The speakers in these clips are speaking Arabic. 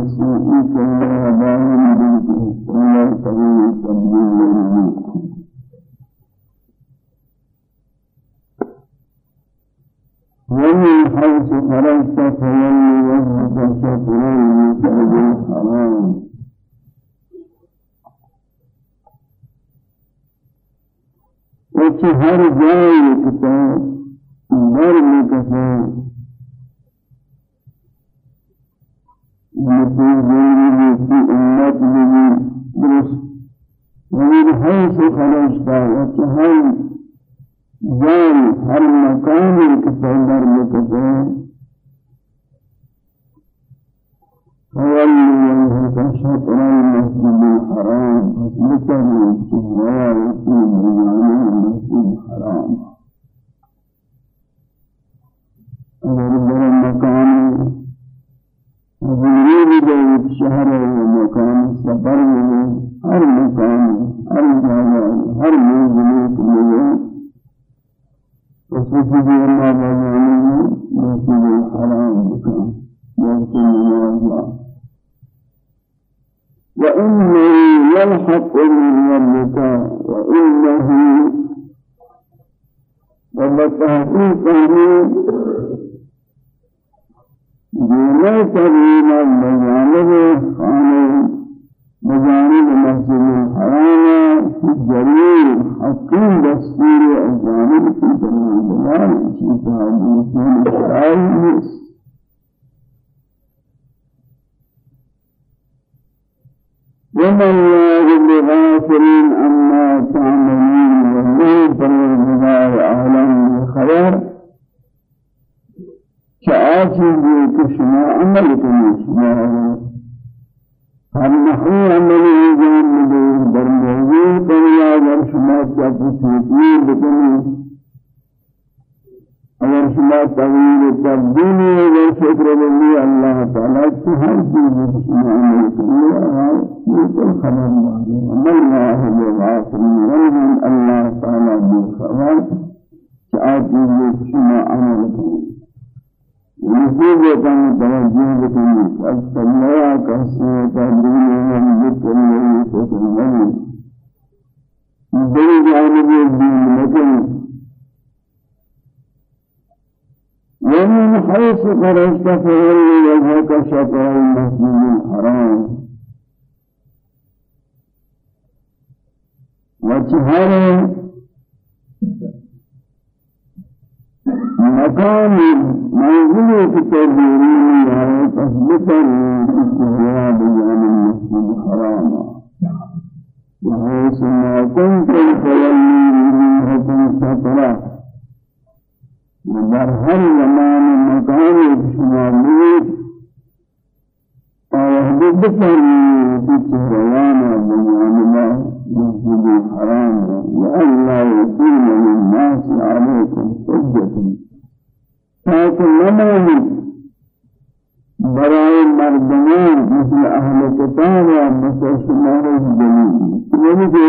الناس إن كان دائما بالإسلام فهو كآتي كشما عمل كشما ہم نحو عملی انجام مدے در موضوع قولا در شما چاپو سیتی بکنی اگر شما تغییر تبدیلی اگر شکر للی اللہ تعالی کی ہر چیز شما عمل کنی یہ تو خبر ماری عمل ماہ بغافر رنجن اللہ تعالی بالخبر چاہتی ہے شما عمل کنی نتيجة توجه بكم السماء كسر تهدين من ذكر الله سبحانه بين ومن حيث خرجت فولي وجهك شطر المسجد الحرام؟ وجهه مكان منزل التدبيرين هذا تثبتا استهواء بيان المسجد الحرام وحيث ما كنت فولي وجهكم سترة ودر هر زمان مكان شماليت ويهدد بفرمي في سهريانا بيان الله مسجد الحرام لئلا يكون للناس عليكم حجة. تاکہ نمانی برائے مردمان مثل اہل کتاب و مثل شمار جلیل یعنی کہ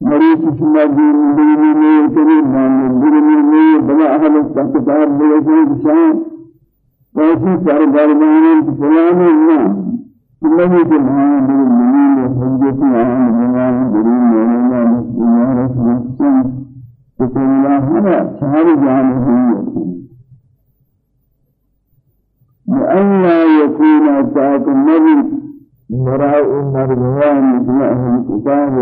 مریض شما دین دینی میں کرے مان دینی میں بلا اہل کتاب بلے شان ویسی سرگردان فلان نہ الذي تبعان بالمنين وحجة عن بنان مراء مرغوان مثل أهل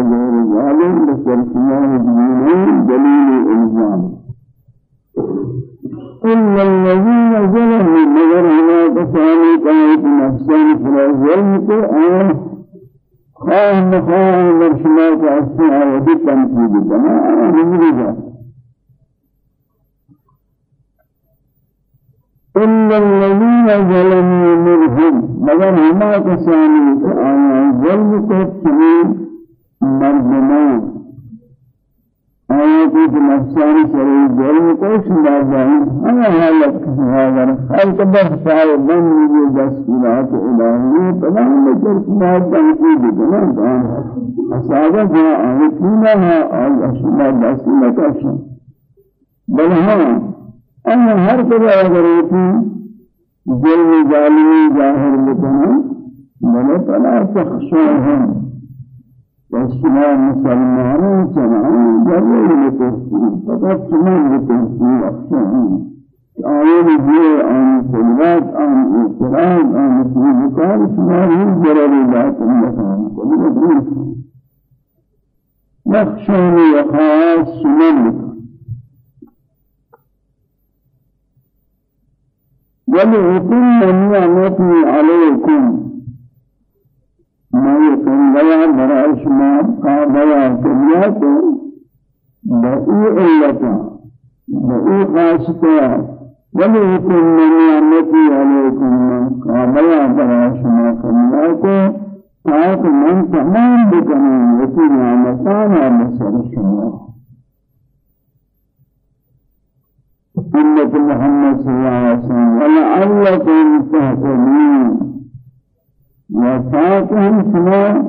تاك من تمام بكنا يتي نعمتانا بسر شما. سنة محمد صلى الله عليه وسلم. ولعلكم تهتدون. وفاتهم سما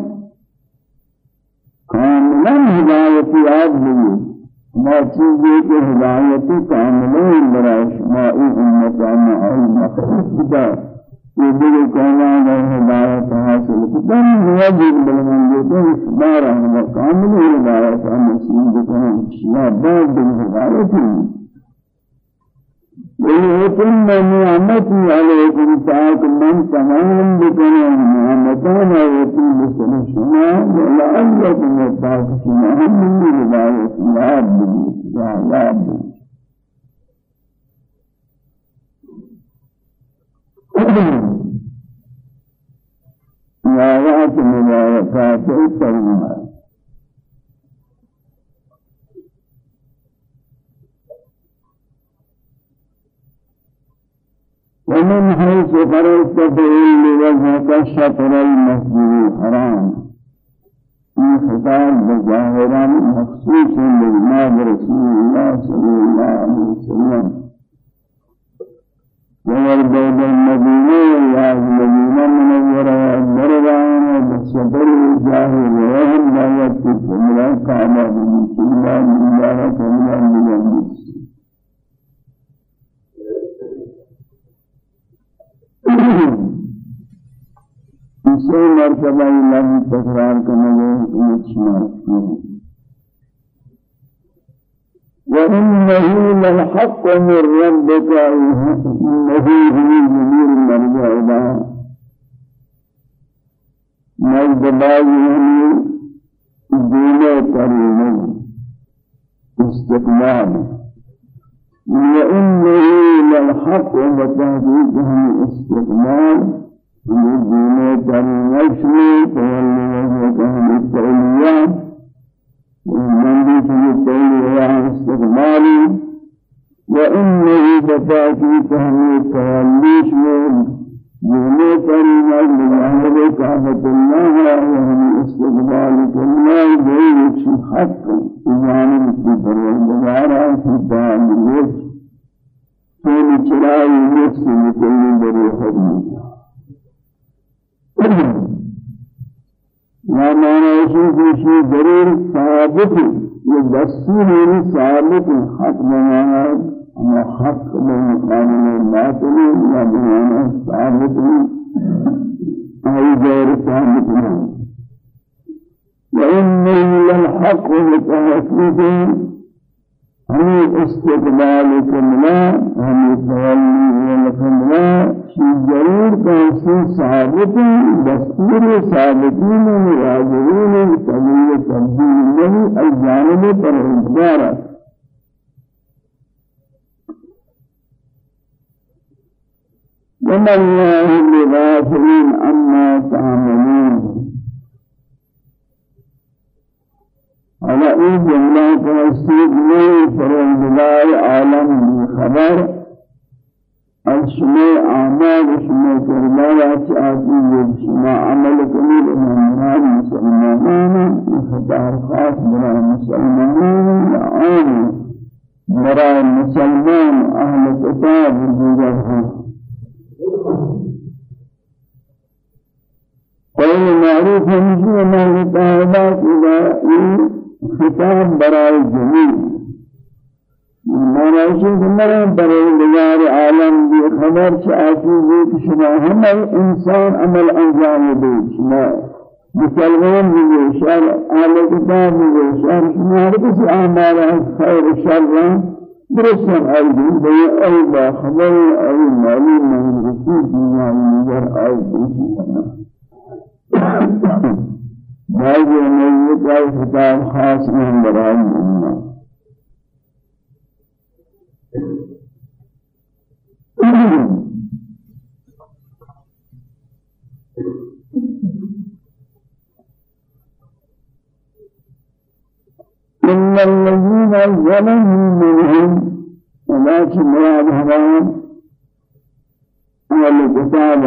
كاملا هداية عبده ما چیزیں کہ ہدایت کاملہ برای شمائی امتانا اور مخصوص بدا یہ دل کہنا ہے ہدایت حاصل کتن واجب بلمنجے اس بارہ کامل ہدایت نصیب کریں شیا بعد ہدایت ويتم نعمتي عليكم تاك من تمام بكنا نعمتنا ويتم سنشنا ولعلكم يتاكسون من رضاية يا عبد يا عبد مباركات شيء ترجمة ومن حيث خرجت فإن وجهك شطر المسجد الحرام في خطاب بظاهرا مخصوص لجناب رسول الله صلى الله عليه وسلم ويربود المدينة يا المدينة منورة دربان بسطر الجاهل وهم لا يكتب من الكعبة من الله من الله من الله इसे मर्तबा इलाही तकरार करने गए وإنه للحق من ربك إنه هو جميل مرجع إله مجدبائي دين كريم. استقلال. وإنه للحق وتهديده استقلال. الدين كريم. تولي وجهك التوليات ومن به التولي استقبالي وإنه بتأتي تهمي توليش من دين كريم الله كعبة الله وهم استقبال كلمة بيش حق إيمان في پروردگار في دام الوجه كل چرائی نفس لكل بروح ما معنى شيء شيء ضرور ثابت يدستور ثابت حق بمعنى أما حق بمعنى باطل يا بمعنى ثابت أي غير ثابت وإنه للحق لتحقيق ہمیں استقبال کرنا ہمیں تولی کرنا شی ضرور کیسے ثابت دستور ثابتین راجعین تبیل تبدیل نہیں الجانب پر انتظار وما الله بغافل عما تعملون۔ على جملہ کو اسید میں فرندگار عالم خبر؟ الشمع أعمال شمع کرمالات آتی شمع عمل کمیل امامان مسلمان خطار خاص برای مسلمان عام برای مسلمان درست ہے بے ای با خبر ای نہیں رسول دنیا نظر آئی دیشی بعض النبي کا خطاب خاص من برای امت إن الذين ظلموا منهم ولكن مراد هذا هو الكتاب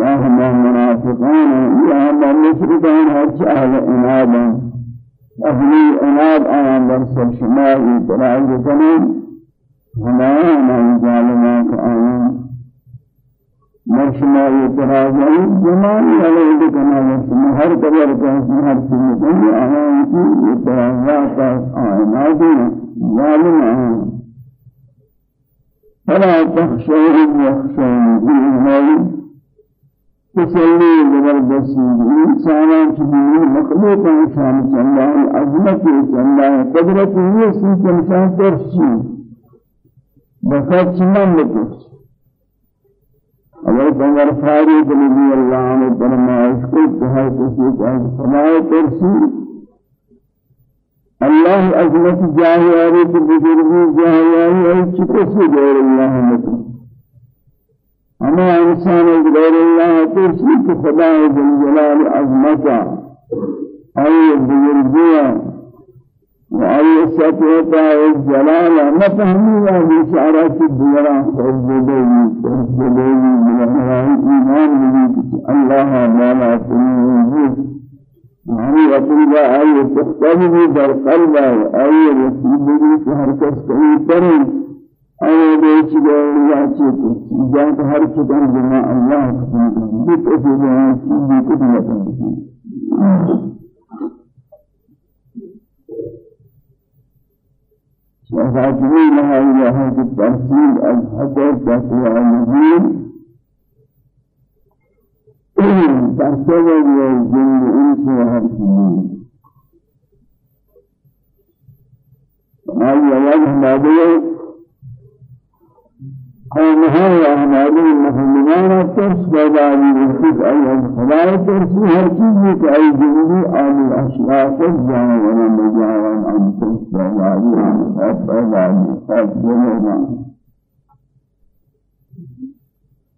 يا هم المنافقون يا هم المشركون هرش أهل إنابا أهل إناب أنا برسل شمال تراجع كنين هما من ظالمات آمين مرشما يتراجع جمال عليه كما مرشما هر قبر كهس هر سنة آمين يتراجع آمين ظالم آمين فلا تخشوهم يخشون تسلی زبردستی انسانان چنین مخلوق إنسان چندان عظمت چندان قدرت یہ سی انسان ترسی بخیر چنان بکرسی اگر پیغمبر فاروق رضی اللہ عنہ فرمائش کو کہا کسی کا فرمائے ترسی اللہ عظمت جاہی آرے کی بزرگی جاہی آرے چکے سے اللہ ہمیں انسان غیر اللہ ترسی کہ خدا جل جلال عظمتا أي بزرگية وأي سطوة والجلالة ما فهمي بشارة الدنيا فالجدين فالجدين من الإيمان الله ما لا تنجز ہمیں اپنی آئی تختلفی در قلب آئی رسیدگی کہ ہر کس کئی کریں آئی دیچ گئے یا چیتے جان کہ ہر چکن جمع اللہ سبحانہ بک اسی جہاں چیزی کچھ نہ وفاتني لها إلى هذا التحصيل الحجر تقوى النبيل در سبب جن انس و هر چیزی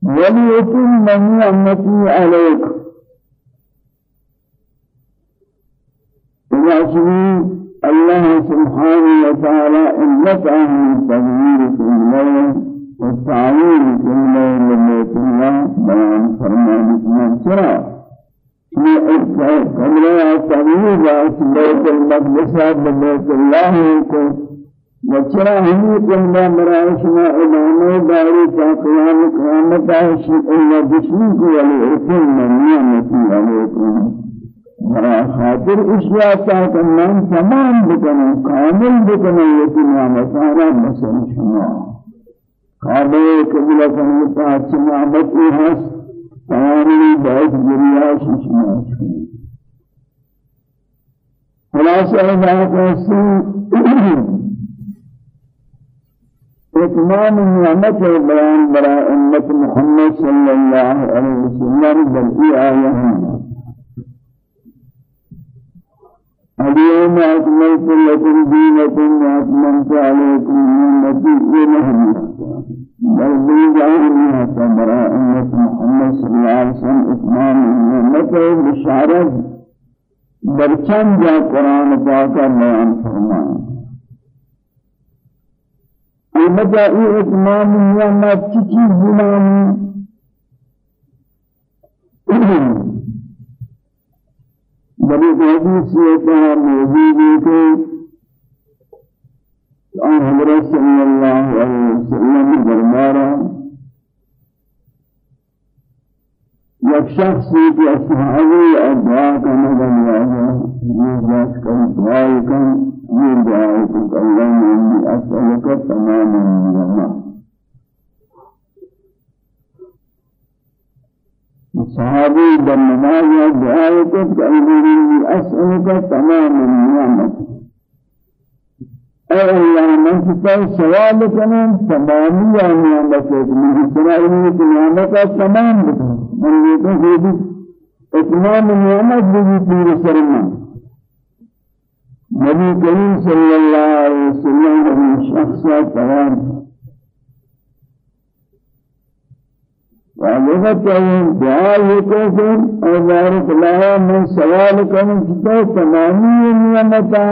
وليتم نعمتي عليك. إذا الله سبحانه وتعالى إنك أهل التغيير في الليل والتعويل في الليل لبيت الله بيان فرمان من شرع التغيير في بيت المقدس بيت الله وچرا ہمیں کندا مرائے شما امامے داری تا قیام قیامت آشی اللہ دشمن کو علی ارکن منیا نتی علیکم مرا خاطر اشیاء تاکنن تمام بکنن کامل بکنن یکی نعمتانا مثل شما۔ قابل قبل کنتا اچھی نعمت ای ہست تمامی بہت جریاش شما خلاصہ اللہ کو اتمام نعمت بیان برا امت محمد صلی اللہ علیہ وسلم بلئی آیا ہیں اليوم أكملت لكم دينكم وأتممت عليكم نعمتي إلهي بل بيجعلني أمة محمد صلى الله عليه وسلم إتمام نعمته بشارة برچند جا قرآن پاک بیان فرمائیں البتہ یہ اتمام نعمت کی چیز بنانی بڑی حدیث سے کہا موجود ہے کہ آن حضرت صلی اللہ علیہ وسلم دربارہ یک شخصی کہ اصحابی ادعا کا مدن ہے یہ ذات کا دعا کن یہ دعا کہ اللہ انی اسالک تمام النعمت صحابی در نماز دعا کہ اللہ انی اسالک تمام النعمت اے اللہ من سے سوال کریں تمامی نعمت من سنائے کہ نعمت تمام. بکن من یہ کہ بھی إتمام نعمت بھی پورے سرما نبی کریم صلی اللہ علیہ وسلم نے شخص تمام۔ وعلمت أن دعاء يكون أو بارك الله من سوال كم تمامي نعمتا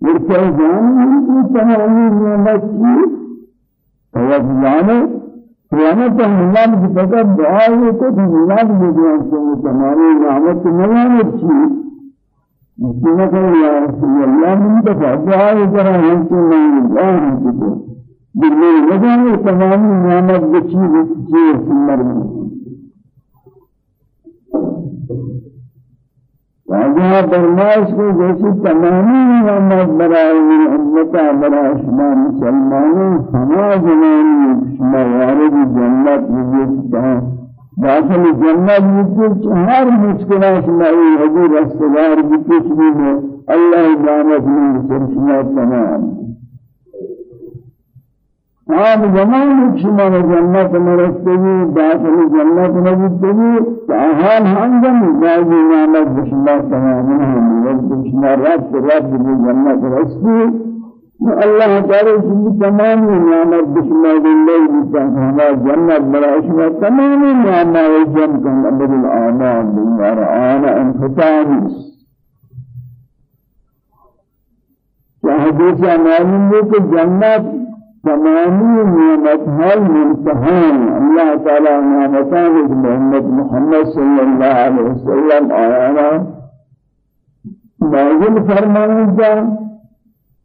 ورچہ جانے کی تمامی نعمت کی۔ توجہ قیامت اللہ کی فقط دعا ہے تو اللہ کی دعا تمامی نعمت نعمت کی مسلمہ کہ یا رسول اللہ من دفع دعا کرا ہے کہ میں دعا ہے کہ دل میں تمامی نعمت بچی بچی سمر میں واجہ فرمائش کو جیسی تمامی محمد برای امتا برای شما مسلمانوں ہما زمانی شما وارد جنت بجیتا داخل جنت بجیتا ہر مشکلہ شما حضور رستگار بکشنی میں اللہ من سرشنا تمام. آب زمان شما جنت مرستگی داخل جنت نبودگی حال هنگم بازی نعمت شما تمام هم وقت شما رب رب به جنت الله تعالی کی نعم تمام نعمت بسم اللہ بتانا جنت برائش میں تمام نعمت جن کن عبد الامان بالنار آن أنفتان. یہ حدیث معلوم ہے کہ جنت تمام نعمت ہے نعم امتحان اللہ تعالی نعمتاں محمد محمد صلى الله عليه وسلم آیا نازل فرمائیں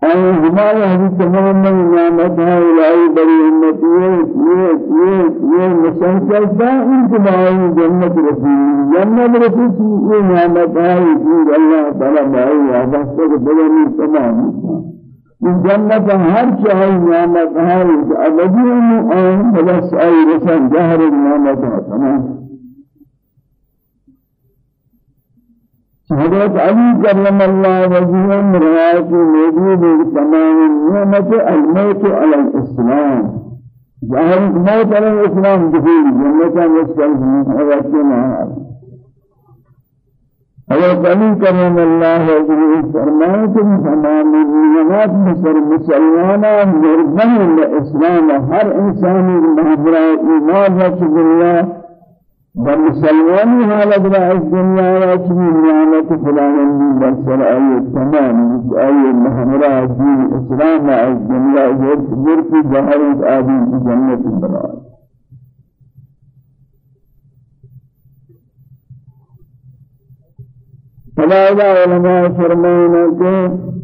أي ہمارے ہم تمام نعمت ہے الہی بڑی امتی ہے یہ یہ یہ مسلسل دائم تمام جنت رسول جنت رسول کی یہ نعمت ہے کہ اللہ تعالی بھائی وعدہ سے بڑی تمام. من جنت ہر چاہے نعمت ہے ابدی اور بلس ای رسل جہر نعمت ہے تمام. حضرت علی کرم اللہ وجہم روایت موجود تمام نعمت الموت علی الاسلام۔ ظاہر موت علی الاسلام دخول جنتا مسکل حضرت نعمت حضرت علی کرم اللہ وجہم فرمائے کہ تمام نعمت مصر مسلمانا مرغن الاسلام ہر انسانی محضرہ ایمان رسول اللہ بمسلمانی حالت را از دنیا را چمی نعمت فلانندی برسر آئی تمام آئی محمرہ دین إسلام از دنیا جر کی جہرت آدم کی جنت برای فلا علماء فرمائنا کہ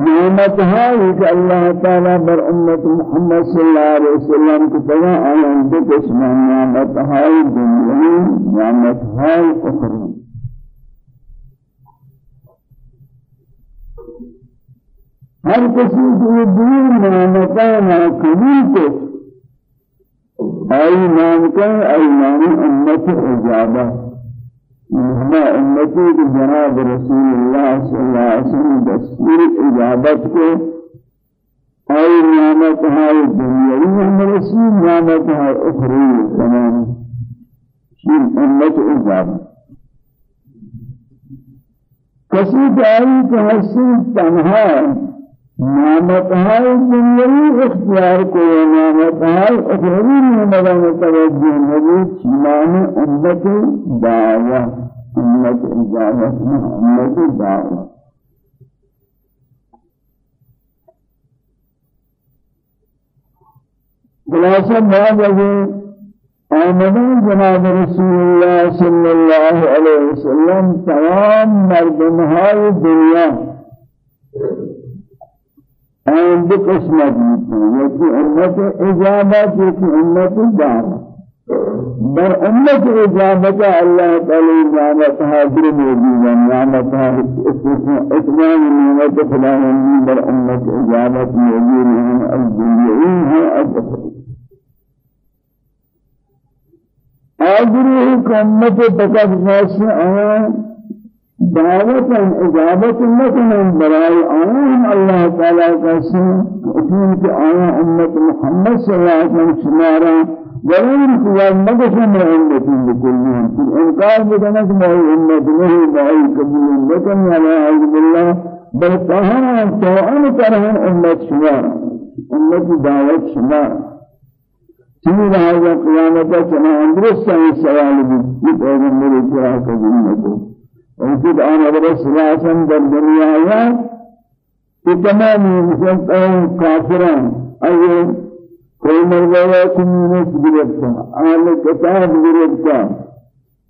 نعمت ہے کہ اللہ تعالی بر امت محمد صلی اللہ علیہ وسلم کی طرح آیان دو قسم نعمت ہے دنیا نعمت ہے اخری ہر کسی کی دین نعمتان قبول کو آئی نام کا آئی نام اجابہ ہما امتی کی جناب رسول اللہ صلی اللہ علیہ وسلم دستور اجابت کو اي نعمت ہے دنیاوی ہم رسول نعمت ہے اخری تمام شیر امت اجابت کسی داری کہ حسن نعمت ہے دنیاوی اختیار کو نعمت ہے اخروی نعمت متوجہ نبی چنان امت دعوت امت اجابت امت دعوت خلاصہ بعد آمدن جناب رسول اللہ صلی اللہ علیہ وسلم تمام مردمهای دنیا آن دو قسمت ہیں یکی أمت إجابت یکی أمت دعوت در أمت إجابت اللہ تعالی نعمت حاضر موجود. نعمت اتمام نعمت خداوندی در أمت إجابت موجود. ہے الدنیائی ہے الاخری آجری ایک امت فقط ناس آن دعوت اجابت لكم برای آن الله تعالی قسم اتمن کہ آیا امت محمد صلی اللہ علیہ وسلم شمارا ضرور کہ مدشم امتی في انکار بدنا کہ میں امت نہیں بھائی قبول لیکن یا اعوذ بالله بل طهرا توان کرہن امت شمارا امت دعوت شمارا تین لہذا قیامت چنا اندرست سوال بھی پیغمبر اجرا قبول نہ وجود آن علیہ وسلم در دنیا آیا کہ تمام مسلمان کافران إيه کوئی مرغا کمیونس گرفتا آل کتاب گرفتا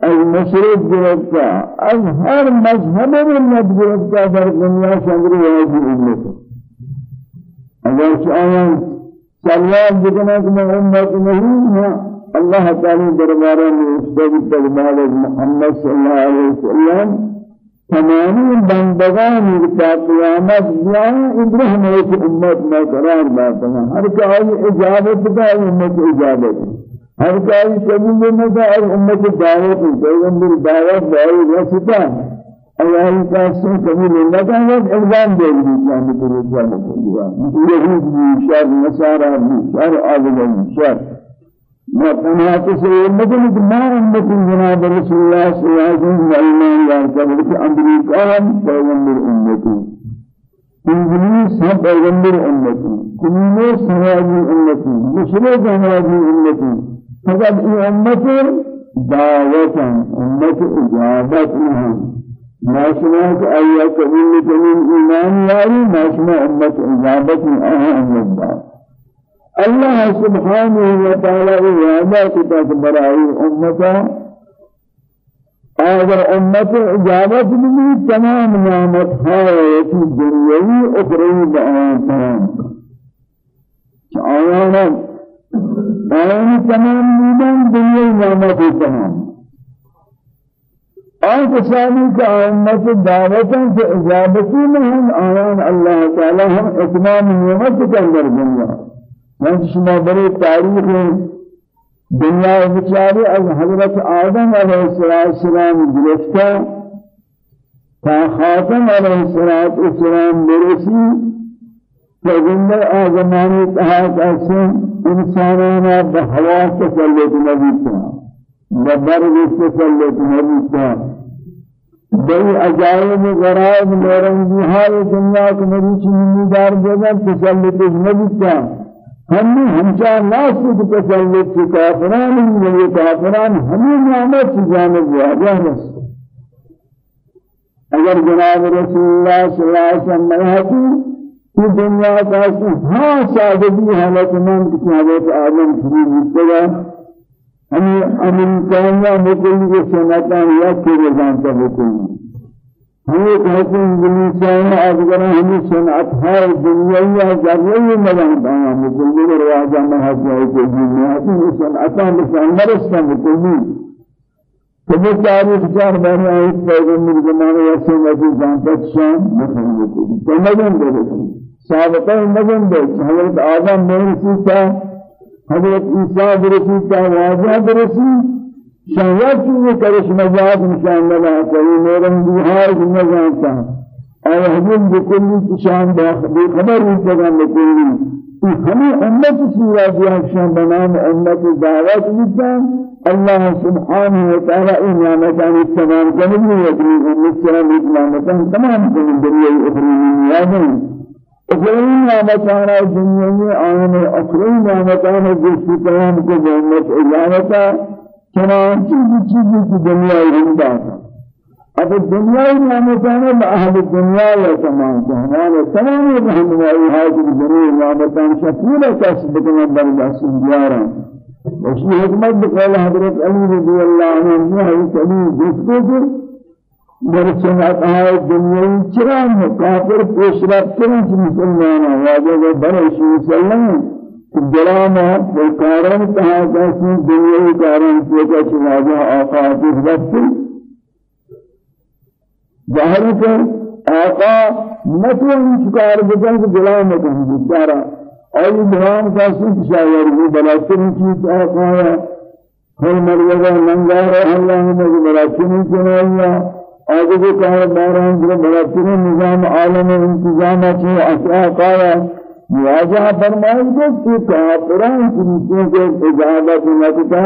از مشرق گرفتا از هر مذهب ملت گرفتا در دنیا شنگری واجب امت اگر چاہاں سلوات بکنا کہ میں امت نہیں الله تعالى دربارہ میں استاد دربار محمد صلی اللہ علیہ وسلم تمام بندگان تا قیامت یا ابراہیم کی امت میں قرار دیتا ہے ہر کائی اجابت کا امت اجابت ہر کائی قبول میں کا امت دعوت پیغمبر دعوت دعوت واسطہ اللہ کا سے قبول نہ کا الزام دے دی جان کو جان کو یہ نصارى شر شر وقناة سيدنا ما أمة جناب رسول الله صلى الله عليه وسلم وإيمان يرتبط في أمريكا پیغمبر أمتي. إنجليس هم پیغمبر أمتي. كمينيس هواجي أمتي. مشرق هواجي أمتي. فقد إيه أمة دعوة أمة إجابة لهم ما کہ آیا قبول کنین ایمان یاری ما شما امت اجابت آها امت الله سبحانه وتعالى وعدا كتاب برائی أمتا اگر امت اجابت بھی تمام نعمت ہے کہ دنیاوی اخروی تمام آیانا تمام نیدن دنیاوی نعمت تمام. آن کسانی کا امت دعوتاں سے اجابتی میں ہم آیان اللہ تعالی ہم اتمام نعمت کے اندر دنیا من شما بری تاریخ دنیا بچاری از حضرت آدم علیہ السلام گرفتا تا خاتم علیہ السلام برسی پیغمبر آزمانی تحا کسی انسانانا بہوا تسلط نبی تا ببرگ تسلط نبی تا. بئی عجائب غرائب لورنگی حال دنیا کو نبی چنی دار جگہ تسلط نبی تا ہم ہمچا ناس کی تسلط کی کافران یہ کافران ہمیں نعمت کی جانب واجہ بس اگر جناب رسول اللہ صلی اللہ علیہ وسلم حقی کہ دنیا کا ہاں سادگی حالت من کی حالت آدم کی مستگا ہمیں امریکانیا مکلی کے سنتان یا کے جانتا مکلی ہمیں کہتے ہیں انگلیسیان آدھگر ہمیں صنعت ہے دنیای ذریعی ملانتا ہیں مکلی رواجہ محضائی کے دنیاتی صنعتاں بسان مرستا مکلی کبھی تاریخ چار بار آئیت پیغمبر زمانے یا سنتی جانتا شام مکلی مکلی تو نگن دے رکھیں سابقہ نگن دے حضرت آدم میں رسیتا حضرت عیسیٰ برسیتا واجہ برسی شاید چیزیں کرش مجاز نشان لگا کوئی میرم بہار میں جانتا اور حضرت بکلی شان بے خبر ہی جگہ بکلی. ہمیں امت سورہ دیا شان بنام امت دعوت بکن. اللہ سبحانہ وتعالی ان نعمتان تمام کرنے یقین امت سلام نعمتان تمام کرنے دنیا اخری نیازیں اخری نعمتان دنیا میں آنے اخری نعمتان جس کی تمام کو امت اجازتا چنان چیزی چیزی کی دنیا زندہ ہے اب دنیا نعمتان اہل دنیا یا تمام جہان تمام رحمائی حاضر جمیع نعمتان شکول کسب کنا بردست دیارا وشی حکمت بقول حضرت علی رضی اللہ عنہ ہے کبھی جس کو کہ در سنت ہے دنیا چرا کافر پیش رفت کریں مسلمان واجب برش مسلمان جلاما بالکاران کہا جیسی دنیای کاران کیا چنازہ آقا حدیث رکھتی ظاہر ہے آقا مطلب چکار بجن کہ جلام کہیں بیچارہ اور دھرام کا سوچ شایر وہ بلاتر چیز آقا ہے. ہر مرغہ ننگار اللہ بلاتر چنایا آگے جو کہا باران بلاتر نظام عالم انتظام ہے آقا واجہ فرمائے کہ کافران کی کے اجازت نہ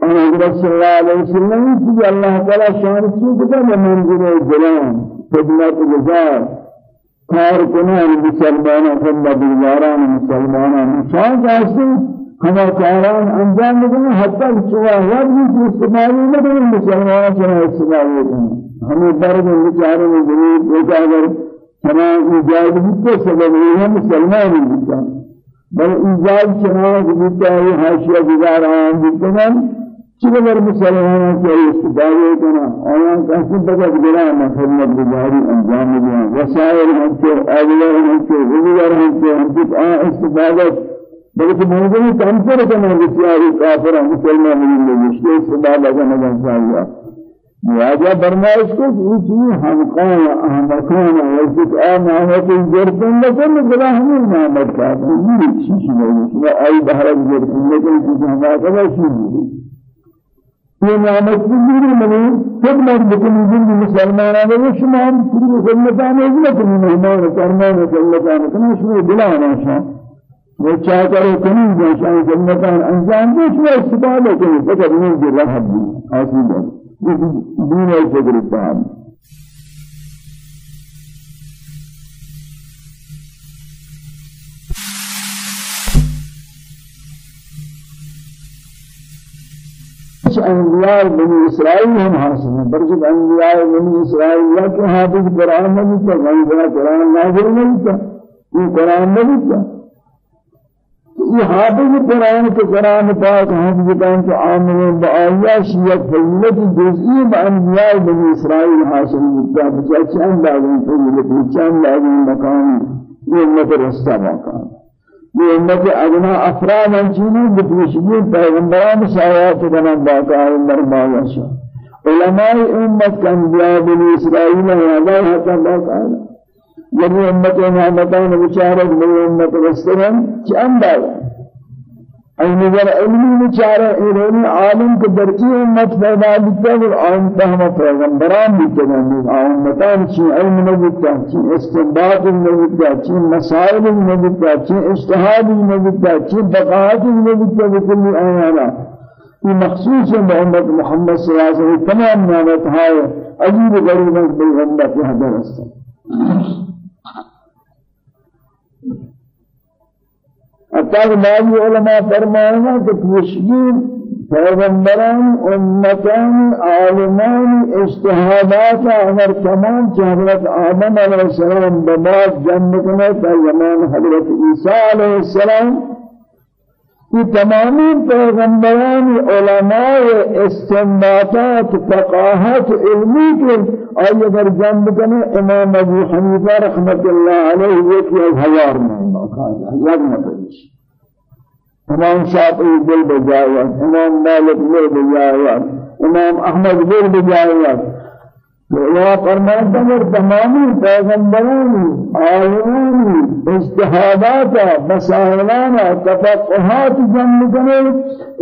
اور حضرت صلی اللہ علیہ وسلم کی اللہ تعالی شان کی کہ منظور جلان خدمت گزار کار کنان مسلمانوں کو مدیاران مسلمانوں نشان جیسے ہم کاران انجام دیں حتی چوا یاد بھی استعمال نہ کریں مسلمانوں سے استعمال ہمیں درد بیچارے میں ضرور ایک چنان ایجاد بیتے سبب یہ مسلمان بل ایجاد چنان بیتا ہے حاشیہ گزار آن چقدر مسلمانوں کے استفادے کرنا آیان کیسے بجت گرا خدمت گزاری انجام دیا وسائل ہم کے ہم کے استفادہ بلکہ موجود کم سے کم بسیاری کافر مسلمان اس استفادہ کرنا چاہیے واجہ برمائش کو یہ چیز ہم قوم ہم وجد آنا ہے کہ جرتن لکن بلا ہمیں نعمت کا یہ چیز نہیں ہے ائی بہر جرتن لکن چیز ہمارا کا چیز یہ نعمت کی میری منی خدمت بکن جن مسلمانوں نے شما ہم پوری خدمتان ہے لیکن مہمان کرمان خدمتان کنا شما بلا ناشا وہ چاہ کرو کنی جان خدمتان انجام دے شما استفادہ کریں فقط نہیں راہ دی حاصل ہے دين الفجر التام کچھ انبیاء بنی اسرائیل ہم حاصل ہیں برجب انبیاء بنی اسرائیل یا کہ حافظ قرآن نہیں تھا غیر قرآن نازل نہیں تھا یہ قرآن نہیں تھا یہ حافظ قرآن کے قرآن پاک حافظ قرآن کے عامل بآیا شیعت فضلت جزئی بانبیاء بنی اسرائیل حاصل ہوتا بچہ چند آدمی فضلت چند آدمی مقام یہ امت رستہ مقام۔ یہ امت ادنا افراد انچینی بپوشگی پیغمبران سایات کنن باقاہ مرمایا شاہ علماء امت کا انبیاء بنی اسرائیل ہے اللہ حتی یعنی امت نعمتان بچارت من امت رستگن چه اندازه؟ ای نظر علمی بچاره ایرانی عالم کے امت پیدا بیتا اور آن تہم پیغمبران امتان چی علم نبیتا چی استنباط نبیتا چی مسائل نبیتا چی اجتهاد نبیتا چی بقاعت نبیتا بکلی آیانا یہ مخصوص ہے محمد محمد صلی اللہ علیہ وسلم تمام نعمت ہے عجیب غریب پیغمبر کے حضر است حتی بعضی علماء فرمائنا کہ پیشگیر پیغمبران امتان عالمان اجتهادات اگر تمام کہ حضرت آدم علیہ السلام بباد کنے تا زمان حضرت عیسیٰ علیہ السلام یہ تمامی پیغمبران علماء استنباطات فقاہت علمی کے آئی اگر جنب کنے امام ابو حنیفہ رحمت اللہ علیہ یہ کہ ہزار میں یاد نہ پڑیش امام شافعی دل بجایا امام مالک دل بجایا امام احمد دل بجایا یا فرماتا ہے تمامی پیغمبرانی آیانی اجتہادات مسائلانا تفقہات جمع کنے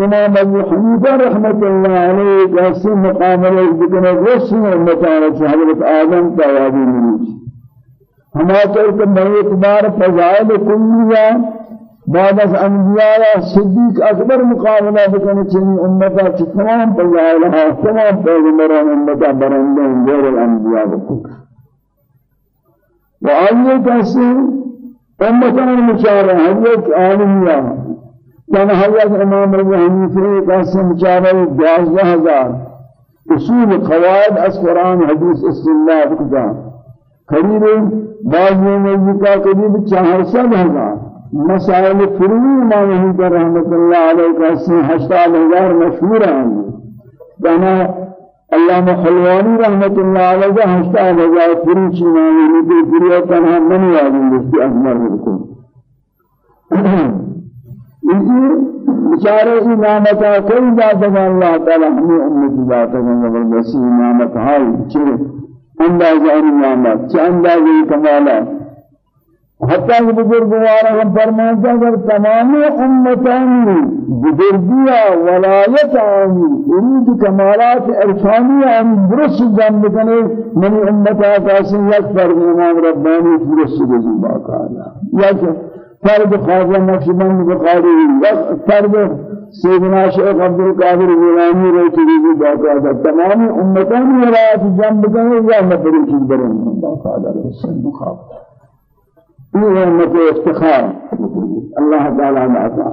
امام ابو حنیفہ رحمت اللہ علیہ جیسے مقامل ذکر رسم مطارت حضرت آدم کا وادی ملیش ہما طور میں اعتبار فضائل کلیہ بعد از انبیاء صدیق اکبر مقابلہ بکنے چنی امتا چی تمام پیغالها تمام پیغمبران امتا برندن غیر الانبیاء بکنے و آئیے کیسے امتان مچارہ حضرت عالمیہ کان حضرت امام ربی حنیفی کیسے مچارہ بیازدہ ہزار اصول قواعد از قرآن حدیث استنباط کتا قریب بعض میں کا قریب چہار سو ہزار مسائل فروعی ما نہیں کر رحمت اللہ علیہ کا سی ہشتاد ہزار مشہور ہیں دانا علامہ حلوانی رحمت اللہ علیہ کا ہشتاد ہزار فروع چینا یہ بھی فروع تنہا منی آدم جس اکبر بالکل اسی بیچارے کی نعمت کوئی بات ہے اللہ تعالی ہمیں امت ذات ہے زبردستی نعمت ہائی چرے اندازہ نعمت چه اندازہ کمالات. حتی کہ بزرگوار ہم فرماتے ہیں تمام امتانی بزرگیہ ولایت آنی ارید کمالات عرفانی آنی درست جان بکنے منی امتا کاسی یک فرد امام ربانی درست جزی باقالا یک فرد خواجہ نقشبند بخاری یک فرد سیدنا شیخ عبدالقادر غلامی رہتی جزی باقالا تمام امتانی ولایت جان بکنے یا نفری چیز برن باقالا رسل مخابر یہ امت افتخار اللہ تعالی عطا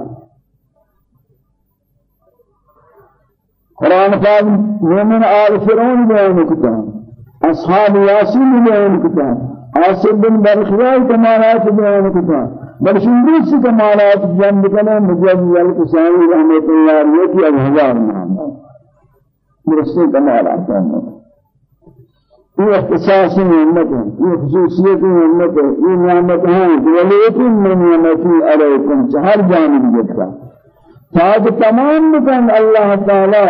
قرآن پاک مومن آل فرعون بیان کتا أصحاب یاسین بیان کتا عاصم بن برخیائی کمالات بیان کتا بل شندوس کمالات جنب کنا مجد یلکسانی رحمت اللہ علیہ کی اب ہزار نام درستے کمالات جنب یہ اختصاص نعمت ہے یہ خصوصیت نعمت ہے یہ نعمت ہے ولیکن من نعمتی علیکم ہر جانب جتا تاج تمام کن اللہ تعالی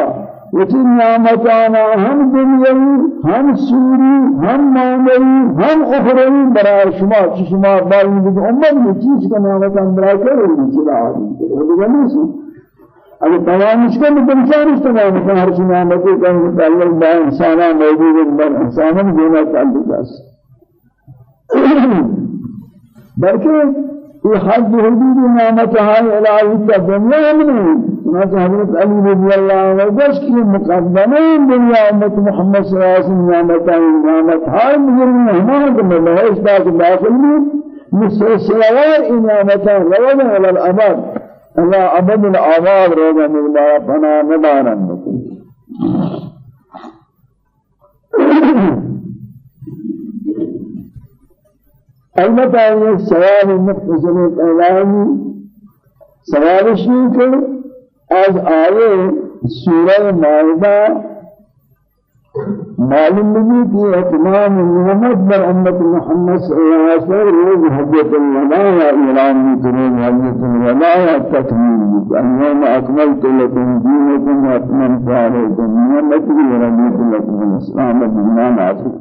وچی نعمتانا ہم دنیاوی ہم سوری ہم معنوی ہم اخروی برای شما چی شما باید بگو امت میں چیز کا نعمتان برای کرو چلا آدم وہ دیگر نہیں اگر تمام اس کا مطلب تمام ہے ہر نعمت کا متعلق با انسان موجود ہے بر انسان دینا تعلق ہے بلکہ یہ حد حدود نعمت ہے الہی کا دنیا میں نہیں حضرت علی رضی اللہ عنہ بس کی مقدمہ دنیا امت محمد صلی اللہ علیہ وسلم نعمت ہے نعمت ہے مجھے مہمان اس بات داخل میں نعمت ہے روضہ إلى الابد اللہ ابد الآباد روزہ ملبارا پناہ ندارن بکن البتہ یہ سوال مختصر اعلانی سوال شیء کہ از آئے سورہ مائدہ معلوم بھی کہ اتمام محمد بر امت محمد صلی اللہ علیہ وسلم روز حجت الوداع اعلان بھی روز حجت الوداع تکمیل اليوم اکملت لكم دینکم واتممت علیکم نعمتی ورضیت لكم الاسلام دیننا ناصر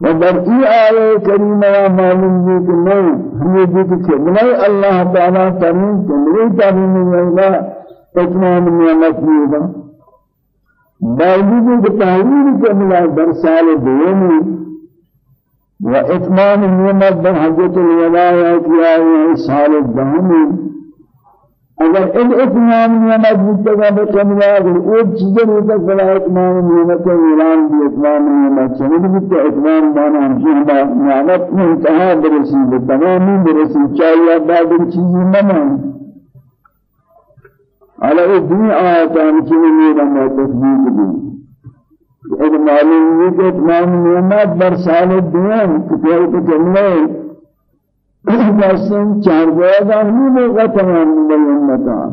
ودر ای آیه کریمه معلوم بھی کہ نہیں ہمیں بھی کہ نہیں اللہ تعالی ترین تمری ترین اللہ اتمام نعمت دیگا باوجود کہ تحویل کملا در سال دومی و اتمام نعمت در الولایہ کی آئی سال اگر ان اتمام نعمت مجتگا بکملا اگر ایک چیزیں ہوتا فلا اتمام نعمت اعلان بھی اتمام نعمت چنید بھی اتمام بانا ہمشہ نعمت منتہا برسی بتمامی برسی چاہیے بعد چیزیں ممان على الدنيا آياتان كي میرا ما تصدیق دی ایک معلوم ہے کہ تمام نعمت بر سال دنیا کتاب کو چلنے جیسے چار جگہ ہی ہوگا تمام نعمتاں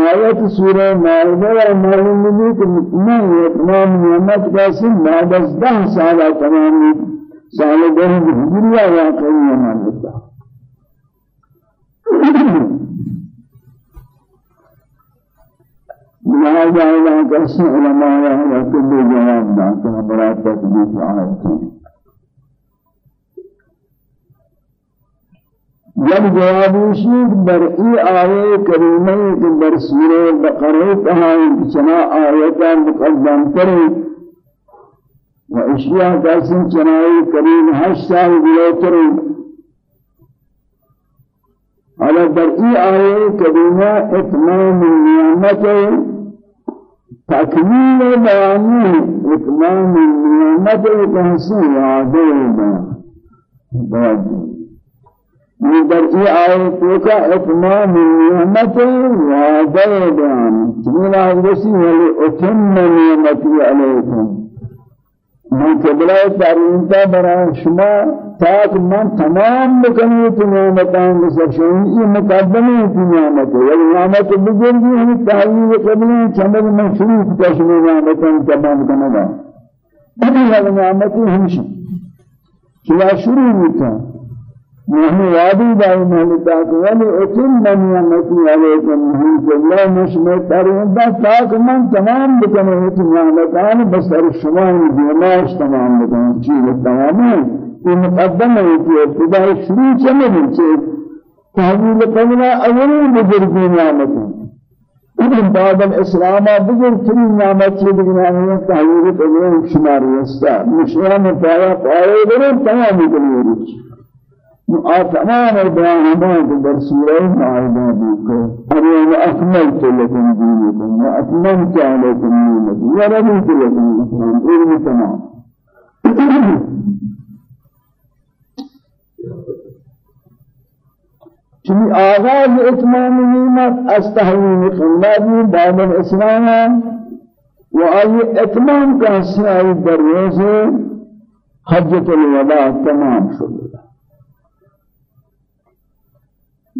آیت سورہ مائدہ اور معلوم ہے کہ نہیں تمام نعمت جیسے بعد از دہ سال تمام سال دہ ہجریہ واقعی نعمت لہذا اللہ کسی علماء ہے کہ جواب داتا برا تکلیف آئے جب جواب شیخ در ای آیے کریمہ کہ در سورہ بقرہ کہا چنا آیتا مقدم کرے و اشیاء کسی چنائی کریم ہشت سال بلوتر على در آية كريمة إتمام النعمة تكميل بيانه إتمام النعمة تحسين عادل بيان در ای آیت کا اتمام نعمت وعدہ بیان۔ تمہیں آگرسی ولی اتم نعمتی علیکم۔ من قبلہ تارینتا برا شما تاک من تمام بکنی تو نعمتان بسرشون یہ مقدمی تی نعمت ہے۔ ولی نعمت بزرگی ہمیں تحویل قبلی چمد من شروع کتا شما نعمتان تمام کنگا۔ ابھی نعمتی ہمشی کیا شروع ہوتا نحن وادي دائما مهلتا ولي أتم من يمتي عليكم من الله مشمع ترين دا تاك من تمام بكنا أتم نعمتان بس الشمال ديماش تمام بكنا چیز تمامی یہ مقدم ہے کہ ابتدا شروع چلے نہیں تحویل قبلہ اولی بزرگی نعمت. ابن بعد الاسلام بزرگ ترین نعمت چیز بنانے تحویل قبلہ شماری ہے مشورہ میں پایا پائے بڑے تمام بکنی تمام در سورة معاهدة بك اليوم أكملت لكم دينكم وأتممت عليكم نعمتي ورضيت لكم الإسلام علم تمام چمی آغاز اتمام نعمت از قلبی بعد الاسلام و آئی اتمام کا در روز حجت الوداع تمام شد.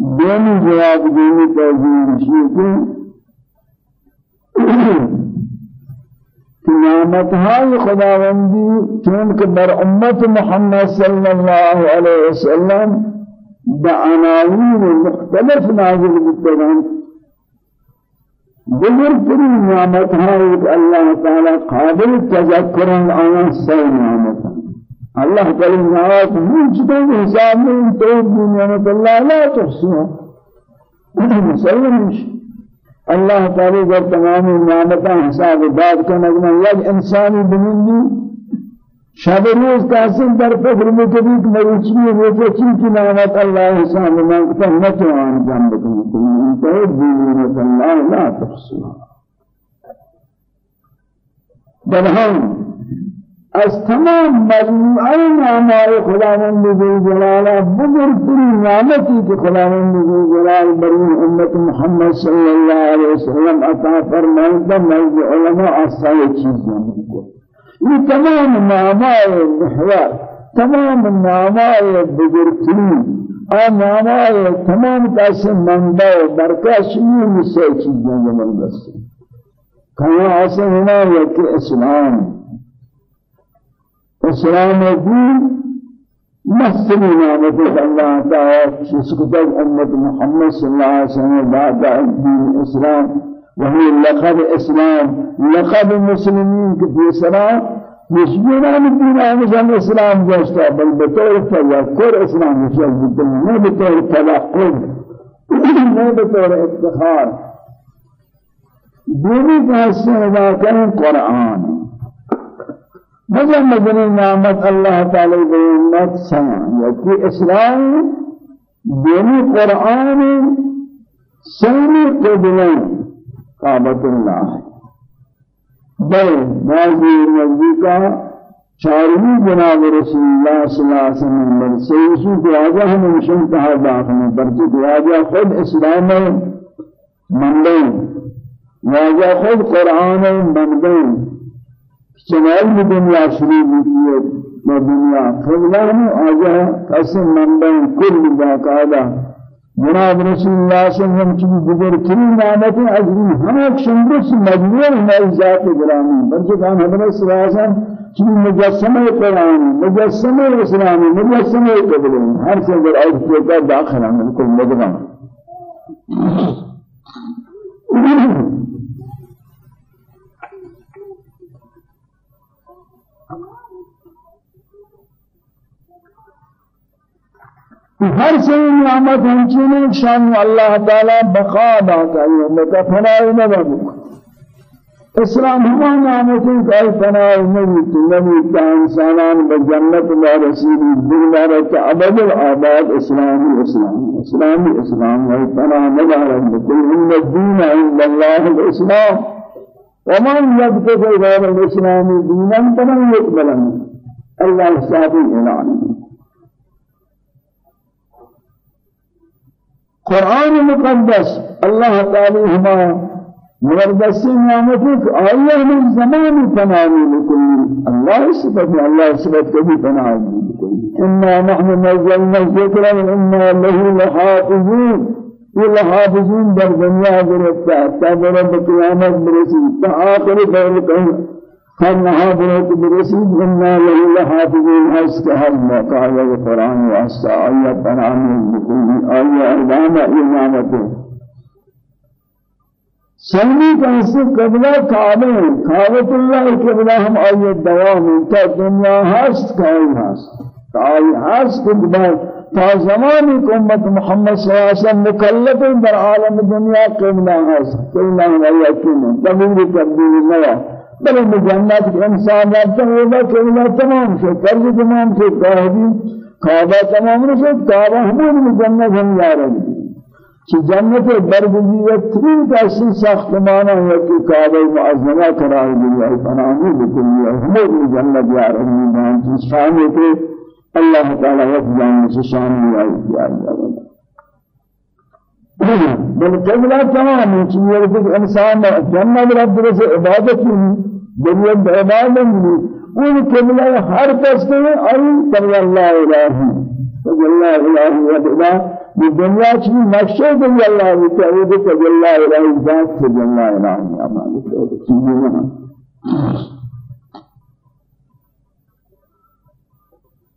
دونی جواب دینی توجیه شیئے کہ نعمت های خداوندی چونکہ بر امت محمد صلی اللہ علیہ وسلم بعناوین مختلف نازل بتگان بزرگترین نعمت های اللہ تعالی قابل تذکرن آن سی نعمت. الله تعالى نعمت موجودة حساب من توب نعمت الله لا تحصيها مسلم الله تعالى جب تمام نعمت حساب داد کرنے میں یک انسانی بنندی شب روز تحسین در فکر میں مروچی وہ چیز کی نعمت اللہ حساب میں کہ تو آن جان بکنی توب نعمت الله لا از تمام مجموعه نعمای خداوند ذی جلال بزرگترین نعمتی که خداوند ذی جلال بر امت محمد صلی الله علیه وسلم عطا فرمائے نزد علماء اصل چیزیں یہ تمام نعمای محور تمام نعمای بزرگترین آن نعمای تمام کسی منبع برکش یہ سے چیزیں زبردست کہاں اصل ہے کہ اسلام اسلام دین محسن نعمت اللہ تعالی شسكت امت محمد صلی اللہ علیہ وسلم بعد دین اسلام وهي لقب اسلام لقب المسلمين في اسلام مشبوهان الدين عن اسلام جاشتا بل بطور تذكر اسلام مشبه بالدين ما بطور تلقب ما بطور افتخار. دینی کا حصہ ادا کریں مگر مدنی نعمت اللہ تعالی کی امت سما یکی اسلام دینی قرآن سمی قبلن قابط اللہ. بل بعضی نزدیکا چارمی جناب رسول اللہ صلی اللہ علیہ وسلم بل کو آجا ہم انشان کہا داخل کو آجا خود اسلام مندین واجہ خود قرآن مندین چنال میں دنیا شروع ہوئی ہے میں دنیا قبلہ میں آجا قسم منبین کل باقاعدہ جناب رسول اللہ صلی اللہ علیہ وسلم کی بزرگترین نعمت عظیم ہمیں شندس مجموع ہماری ذات گرامی بلکہ کہاں حضرت صلی اللہ علیہ وسلم کی مجسمہ قرآن مجسمہ اسلامی مجسمہ قبل ہر سے اگر آیت کے داخل ہم بالکل مدغم ہر سے نعمت ہمچین شان اللہ تعالی بقا باتا ہے متا فنائی نبو اسلام ہما نعمتیں کئی فنائی نبی تو نبی تا انسانان بجنت اللہ رسیلی دلدارت عبد العباد اسلامی اسلامی اسلامی اسلام ہے فنا نبارت بکل ان الدین عند اللہ الاسلام. ومن يبتغي غير الإسلام دينا فلن يقبل منه. الله صاحب الاعلان قرآن مقدس الله تعالى هما مقدس نعمتك آية من زمان فناني لكل. الله سبحانه الله سبحانه كبير لكل. إنا نحن نزلنا الذكر وإنا له لحافظون. لحافظون در دنيا برتا تابر بقيامت برسي تآخر دور كهر فانها بروت برسید إنا له لحافظين هست هل موقع القرآن واسع آية بنامه بكل آية علامة إمامته سلمی کا اس قبلہ کعبہ کعبۃ اللہ قبلہ ہم آئیے دوام تا دنیا ہست کائی ہست کائی ہست قبلہ تا زمانی کو امت محمد صلی اللہ علیہ وسلم مکلف در عالم دنیا قبلہ ہست قبلہ آئیے کیوں تبدیل تبدیل نیا. بل مجنات انسان رابطہ ہوگا اللہ تمام سے قرض تمام سے قاہدی کعبہ تمام رسد کعبہ ہمیں جنت ہم یا رہی کہ جنت برگزیت ترین کسی ساختمانا ہے کہ کعبہ معظمہ قرار دیا ہے فنامی بکلی ہے ہمیں جنت یا رہی ہے جس شان ہے کہ اللہ تعالی وقت جاننے سے شان ہے یا رہی بل قبلہ تمام ہے کہ یہ انسان جنت رب سے عبادت دنیا بعبادت نہیں ان قبلہ ہر پستے ہیں اور صلی اللہ الہی صلی اللہ الہی وحدہ یہ دنیا کی نقشے صلی اللہ الہی تعود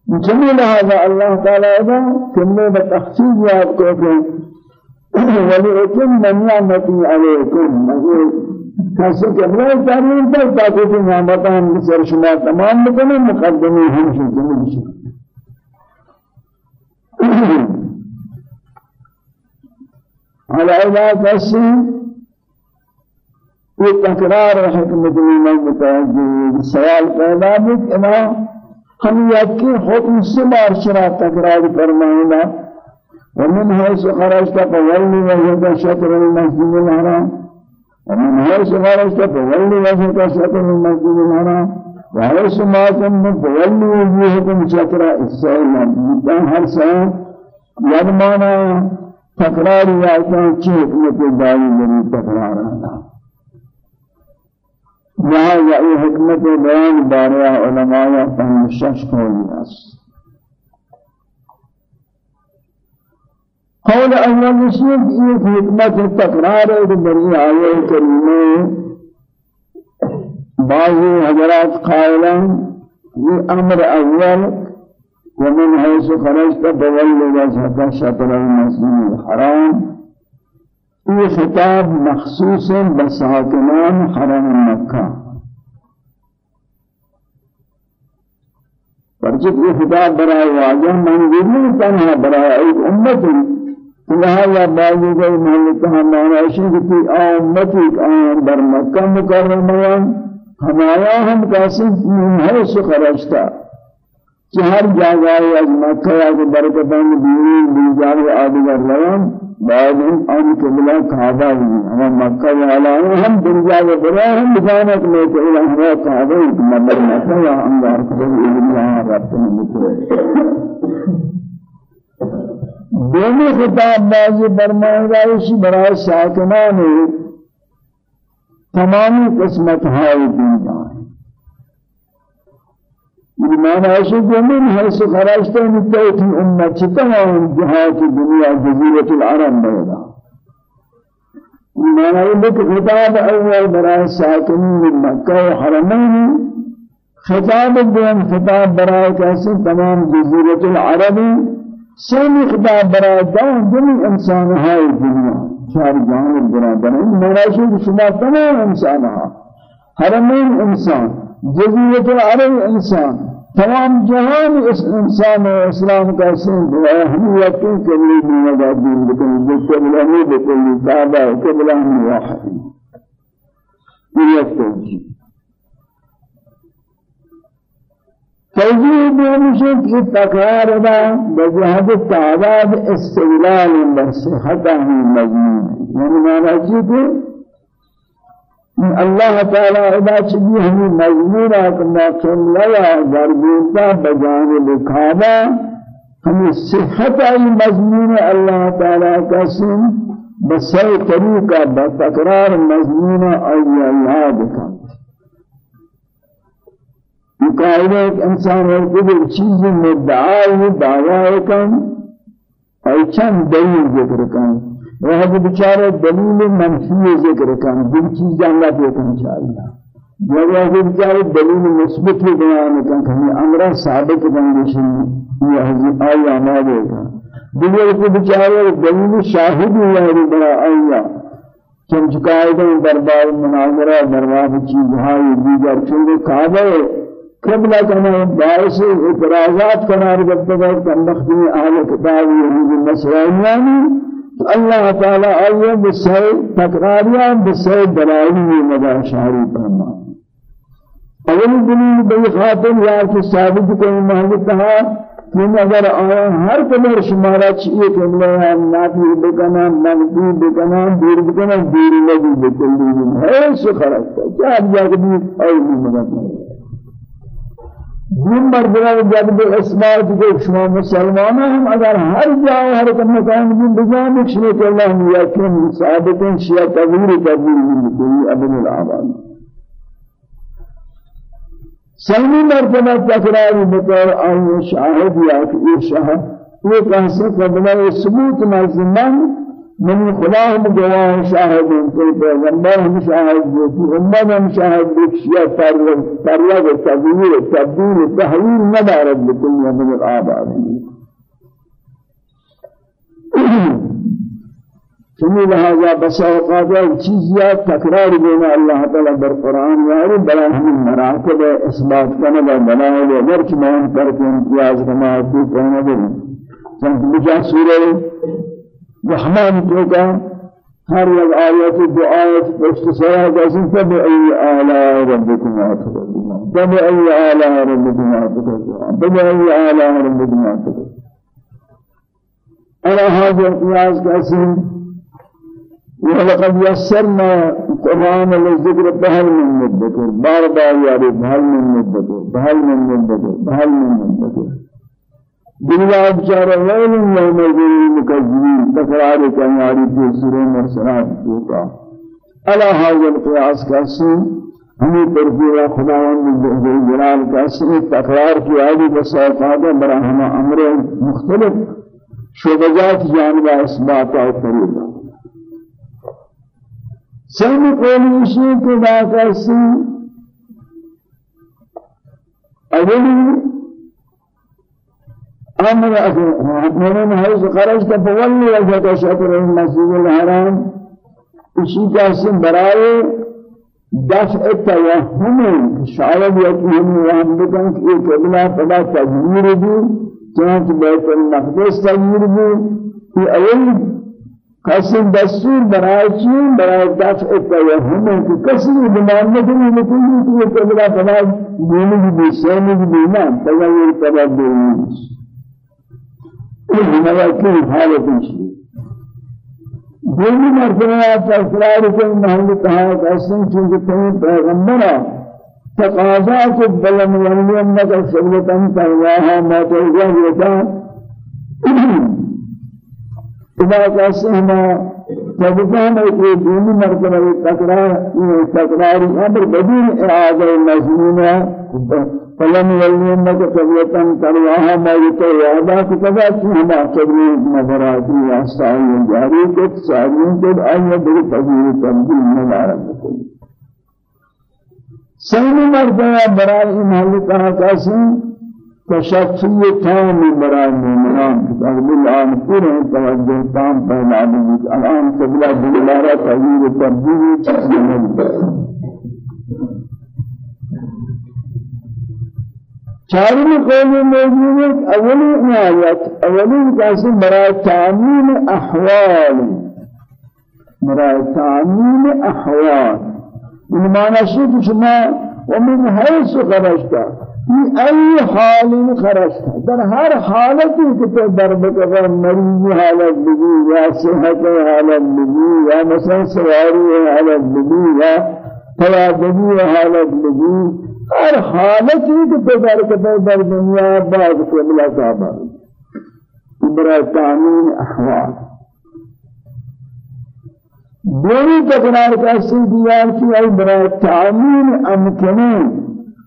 جميل هذا الله تعالى إذا كنا بتخصيص يا كوكب ولأتم نعمتي عليكم کسی که برای تعلیم تک طاقت نعمت هم سر شما تمام بکنه مقدمی هم شما بشه على علاقة کسی یہ تکرار حکمت ایمان متوجہ سوال پیدا کہ ہم یکی حکم سے بار شرا تکرار فرمائنا ومن حيث خرجت فولي وجهك شطر المسجد الحرام ومن حيث خرجت فولي وجهك شطر المسجد الحرام وعلى سماكم فولوا وجوهكم شطر السائل كان هر سائل يرمانا تقرار يالكان چه حكمت داری لري تقرار یہاں یہ حکمت بیان بارے علماء فهم شش قولی است قول اول نشید ایک حکمت تقرار ہے کہ بری آیے کریمے بعض حضرات قائلا یہ أمر أول ومن حيث خرجت فول وجهك شطر المسجد الحرام. یہ خطاب مخصوص بساکنان حرم مکہ۔ پرچک یہ خطاب برائے واجہ منظور نہیں تنہا برائے ایک امت لہذا بعضی کے محلت ہمارا شیخ کی آمتی آن در مکہ مکرمہ ہمارا ہم قاسم ہے سخرجتا کہ ہر جگہ از مکہ یا برکتان بیوی بیجار آدگر روان بعد ان قبلہ کعبہ ہوئی ہم مکہ والا ہیں ہم دنیا کے بڑا ہم بجانت میں کہ ہمارا کعبہ مکہ یا ہم دار کو اللہ رب نے دونوں خطاب بازی برمائے رائشی برائے ساکنان تمامی قسمت ہائی دنیا ایمان عاشق من حیث خرجتے من توتی امت تمام جہات دنیا جزیرت العرب بیدا ایمان عاشق خطاب اول برائے ساکنین مکہ و حرمین خطاب دوم خطاب برائے کیسے تمام جزیرت العربی سمی خدا برای جمی انسان های دنیا. چار جانب برادرین مراشد شما تمام انسان ها حرمین انسان جزیرت العرب انسان تمام جهان اس انسان و اسلام کا سن ہم یقین کرنے کی مدد دین بکن جو قبلہ میں بکلی کعبہ قبلہ میں واحد یہ توجیہ توجيه بمشك التكرار دا بجهد التعداد استغلال بصحته مجنون يعني ما نجد اللہ تعالی ادا چدی ہمیں مجبور آکنا کملیا گربیتا بجانب کعبہ ہمیں صحت آئی مضمون اللہ تعالی کا سن بسر طریقہ بتقرار مضمون آئی اللہ کا مقابلہ ایک انسان ہے کہ وہ چیز مدعا ہے دعویٰ ہے کم اور چند دلیل ذکر کریں وہ ہے بیچارے دلیل منفی ذکر کن دل چیز جاننا پہ چاہیے جب وہ بیچارے دلیل مثبت بیان کن کہ امر ثابت بندشن یہ حضرت آیا ہمارے کا دیگر کو بیچارے دلیل شاہد ہوا ہے بڑا آیا چم چکائے دربار مناظرہ، دربار چیز ہائی دیگر چونکہ کعبہ قبل كما باعث اعتراضات قرار بدل تنبختي اهل كتاب يهود النصرانيان الله تعالى آيه بسي تقراريا بسي دلائل مدى شهري فرما أول دلیل بی خاطر یا کہ ثابت کوئی محل کہا کہ اگر آیا ہر قدر شمارا چیئے کہ اللہ نافی بکنا منفی بکنا دیر بکنا دیر لگی بکلی ہے سو خرق کیا جاگ بھی اور بھی مدد نہیں دین مرتبہ جب بھی اسمات کو شما مسلمان ہم اگر ہر جاؤ ہر کم مکان بھی بجان شنے کہ اللہ نے یقین ثابتیں شیعہ تغییر تبدیل من کوئی ابن العوام سلمی مرتبہ تکراری بطور آئی شاہد یا کہ یہ شاہد یہ کہنسی قبلہ ثبوت مزمان من گواہ شاہد ہیں کوئی پیغمبر ہم شاہد ہیں کہ امت ہم شاہد بکشیا تریاد تغییر تبدیل تحویل ندارد لکل من الآباد چنی لہذا بس اوقات چیز یا تکرار دینا اللہ تعالی در قرآن یاری بلا ہم مراتب اثبات کرنا بلا ہے اگر کہ میں پر امتیاز کماتی کہنا دیں چند بجا سورہ رحمان توقع هر یک آیت دو آیت پشت سرا جیسے فبأي آلاء ربكما تكذبان فبأي آلاء ربكما تكذبان فبأي آلاء ربكما تكذبان على هذا القياس كاسم ولقد يسرنا قرآن الذكر بهل من مدكر بار بار ياري بهل من مدكر بهل من مدكر بهل من مدكر دنیا بچارہ ویل یوم المکذبین تقرار کا یاری دوسرے مرسلات دوتا علا حاضر قیاس کا سی ہمیں پرپورا خداوند جلال کا سن، تقرار کی عالی بس آفادہ برا ہم امر مختلف شعبجات جانبہ اثبات اور فریدہ سن قولی اسی کے باقی سن۔ اولی أمر من حيث خرجت فولي وجهك شطر المسجد الحرام اسی اسم برائے دفع توهم شاید یقین وہم بکن کہ یہ قبلہ پدا تجمیر چنانچہ بیت المقدس تجمیر بھی یہ اول قسم دستور برائے چین برائے دفع توهم کہ کسی دمان نکنی نکنی کہ یہ قبلہ پدا دینی بھی سینی تغیر پدا دینی کی حالت ہے دومی مرتبہ تکرار کو محل کہا کہ اسن چونکہ تم پیغمبر تقاضا کو بلن ولیم نہ سبلتن ترواها ما ترجع ہوتا اذا قسمنا فبكان في دومی مرتبہ تکرار تکرار أمر بدون اعاده مضمون فلم يلينك قبلة ترواها ما يتوعدا كتبا فيما قبل نظراتي واسعي جاري كت سعيين كت تغيير تنبيل من العالم كل سيني برای محل کہا کسی تشفی تام برای مومنان کتاب الان پورے توجہ تام پہلا بھی الان قبلہ دلارہ تغییر تنبیل چیزیں چارم قول موجود اولی آیت اولی کسی برای تعمیم احوال برای تعمیم احوال۔ این معنی شد شما ومن حیث خرجتا في أي حال خرجت در هر حالتی که تو در بکفر مریضی حالت بگی یا صحت حالت بگی یا مثلا سواری حالت بگی یا تواجدی حالت بگی ہر حالت ہی کہ پیدار کرتا در دنیا بعض کے بلا صاحبہ برای تعمین أحوال. دوری تقرار کا سیدیار کی ای برای تعمین امکنین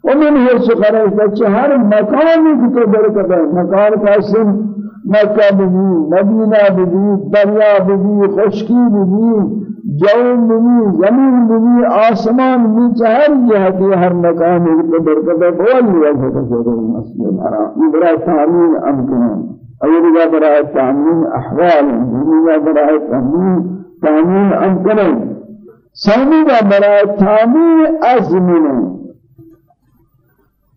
ومن هي سخرج بچه هر مکانی که تو در کده مکان قاسم مکہ بھی مدینہ بھی دریا بھی خشکی بھی جو بھی زمین بھی آسمان بھی چہر جہت ہر مکان کو برکت بول لیا ہے۔ کہ مسجد الحرام برای تعمین امکان اول برای تعمین احوال دوسرا برای تعمین تعمین امکان ثانی برای تعمین ازمنه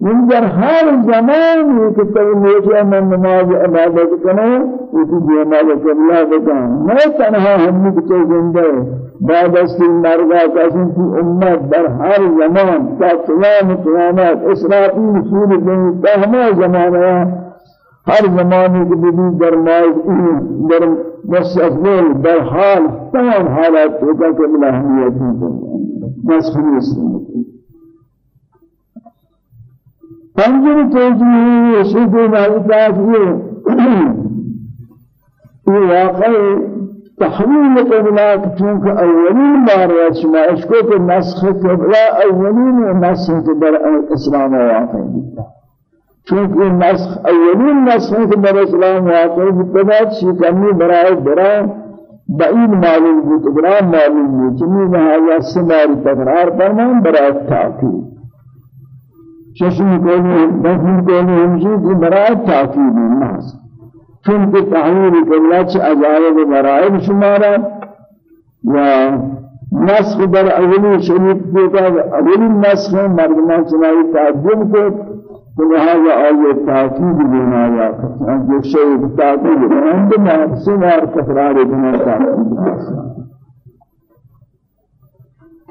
من در هر زمانی که تو میشه من نماز عبادت کنه اسی جمال الله بکن نه تنها هم که زنده بعد از این مرگا کسی کی امت در هر زمان تا تمام قیامت اسرافیل سور دنی تمام زمانه هر زمانی که بدی در ماز در مستقبل در حال تمام حالات تو که من اهمیتی بس خمیس پنجم توجیه رشید مالکات یہ یہ واقع تحویل قبلات چونکہ اولین بار شما اشکو کہ نسخ قبلہ اولین نسخ در اسلام واقع چونکہ نسخ اولین نسخ در اسلام واقع بتبات شکمی برای برای بعید معلوم بود برای معلوم بود چنین لہذا سماری تقرار فرمان برای تاکید. ششم قولی دفن قولی ہمشی کی برای تأکید الناس چونکہ تحویل قبلہ چھ عجائب برائب شمارا یا نسخ در اولی شریف دیتا اولی نسخ مردمان چنائی تعجب کو تو لہذا آئیے تأکید دینا یا جو شیء تأکید دینا اندما سنار تقرار دینا تأکید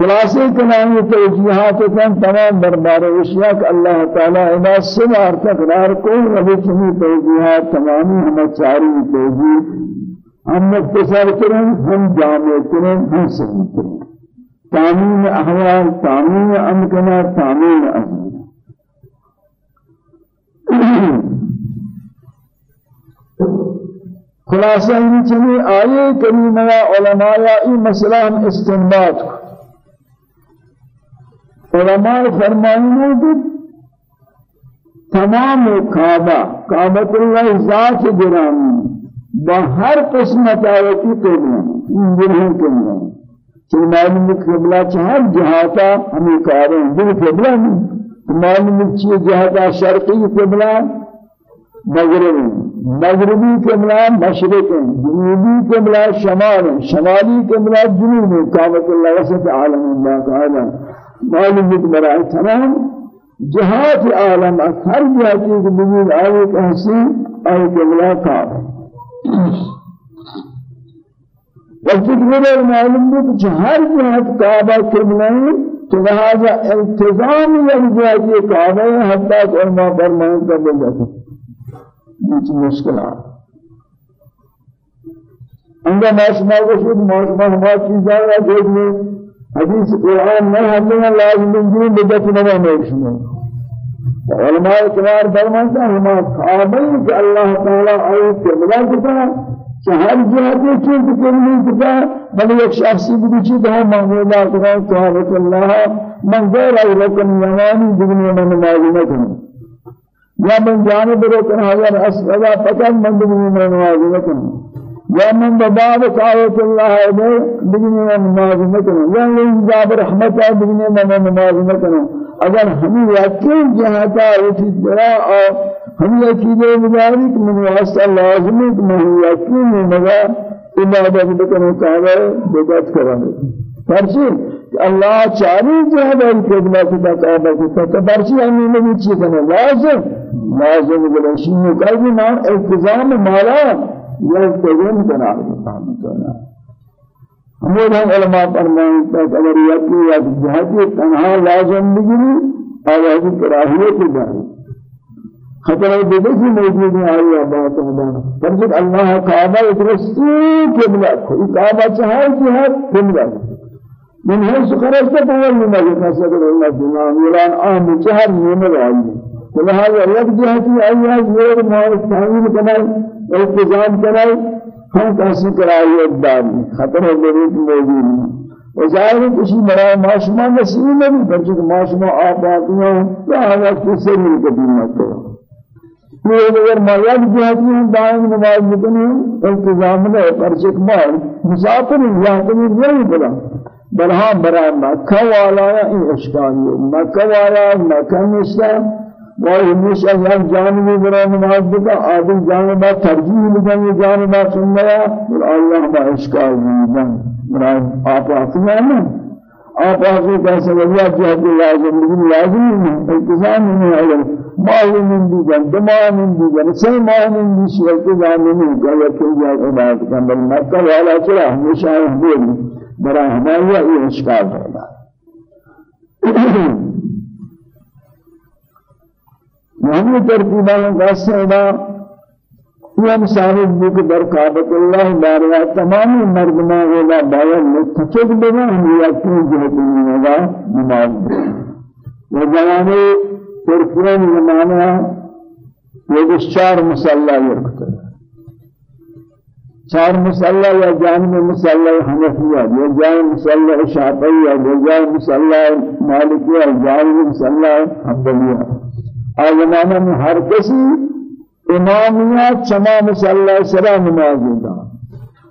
خلاصے کلامی توجیحات کن تمام دربار اشیاء کہ اللہ تعالی ادا سمار تقرار کو ربی چمی توجیحات تمامی ہم چاری توجیح ہم مختصر کریں ہم جامع کریں ہم صحیح کریں۔ تامین احوال تامین امکنا تامین ازمین خلاصہ یہ چلی آئے کریمہ علماء ای مسئلہ ہم استنباط علماء فرمائیں کہ تمام کعبہ، کعبۃ اللہ ذات گرامی، بہر قسمت آیتی قبلہ ان دنوں کے اندر چون معلوم قبلہ چہر جہاتا ہمیں کاریں دل قبلہ نہیں۔ معلوم چیز جہاتا شرقی قبلہ مغربی مغربی قبلہ مشرق ہیں جنوبی قبلہ شمال ہیں شمالی قبلہ جنوب ہیں کعبۃ اللہ وسط عالم اللہ تعالی معلوم برائے تمام جہات عالم ہر جہتی کی بنید آئے کہسی آئے قبلہ کعبہ وقتی کہ معلوم ہے کہ ہر جہت کعبہ قبلہ تو لہذا التزام یہ کعبہ حتی کہ علماء فرمائیں کر دے جاتے یہ مشکلات اندر ماشما کو شد ماشما ہما چیزاں یا دیکھنے حدیث قرآن میں ہمیں لازم دین بدت نہ میں علماء کرام فرماتے ہیں ہما کعبہ کہ اللہ تعالی آئے کہ ہر جہت چیز کرنی کتا بل ایک شخصی بدی تو ہم مولا کتا کہ اللہ من غیر رکن یمانی دنیا میں معلومات ہے یا من جانب رکن حضر اسئلہ فقط من دنیا میں معلومات ہے یا من بباب قاوت اللہ ہے دنیا میں معلومات ہے یا من جاب رحمت ہے دنیا میں معلومات ہے اگر ہمیں یقین جہتا اسی طرح ہم یقین مجاری کہ من واسطہ لازم ہے کہ میں یقین مگا عبادت بکنے کہا بدعت کرانے پرچی اللہ چاری جہد ہے قبلہ کی تقابہ کی تو پرچی ہمیں نبی چی کنے لازم لازم بلشی مقابل نام التزام مالا۔ یا التزام کنا ہمیں ہم علماء فرمائیں کہ اگر یقین یا جہتی تنہا لازم بگری آوازی کراہیت جائے خطر بدسی موجود ہے آیا بات ہے فرض اللہ کعبہ اترسی قبلہ کوئی کعبہ چاہے ہے قبلہ من هي خرجت فهو من المسجد الله بنا ایران عام چهر نیمه رائی لہذا یک جہتی آیا یہ مال تعین کنائے التزام کنائے ہم کیسے کرائے اقدام خطر ہے میرے موجود ہے وظاہر کسی مرا معاشمہ نصیب نہیں بلکہ معاشمہ آپ آتی ہیں یا وقت سے مل کے دیمت کرو۔ یہ اگر مرد جہتی ہیں دائم نماز بکنے التزام نے پرچک مار مسافر یاکمی نہیں بلا برہاں برا مکہ والا این اشکالی مکہ والا مکہ نشتا وہ ہمیشہ یک جانبی برا نماز بکا آدھل جانبا ترجیح لگن یہ جانبا سننا اور اللہ با اشکال نہیں برا آپ آتی ہیں آپ آخر کیسے وجہ جہد لازم لیکن لازم نہیں التزام نہیں ہے ماہ من دیگر دماء من دیگر سی ماہ من دیشی التزام نہیں کہ یہ کل جائے عبادت کا بل مکہ والا چلا ہمیشہ ہمیں برا ہمارا یہ اشکال ہوگا وہی ترتیبان کا سیدہ یہ مسائل بک در کعبۃ اللہ باریا تمام مردمان ہوگا باید متفق بنا ہم یقین جہت نہیں ہوگا نماز و زمانے ترکیان زمانہ یہ چار مسلح یرکتا چار مسلح یا جانب مسلح حنفیہ یا جانب مسلح شافعیہ یا جانب مسلح مالکیہ یا جانب مسلح حنبلیہ۔ آ زمانہ میں ہر کسی امامیات چما مسلح سرا نماز دا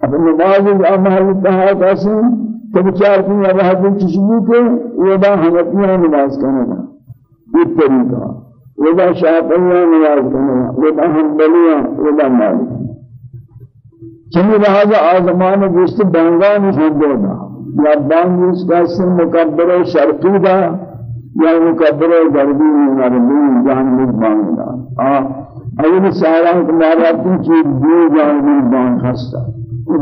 اب نماز محل کہا کیسے تو بچار کی اب چشمو کے یہ با حنفیہ نماز کرنا یہ طریقہ یہ با شافعیہ نماز کرنا یہ با حنبلیہ یہ با مالک چمی لہذا آزمان گوشت بانگان ہندو دا یا بانگ اس کا سن مقبر شرقی دا یا مقبر غربی غربی جانب بانگ دا اول سارا تمہارا تھی دو جانبی بان خستا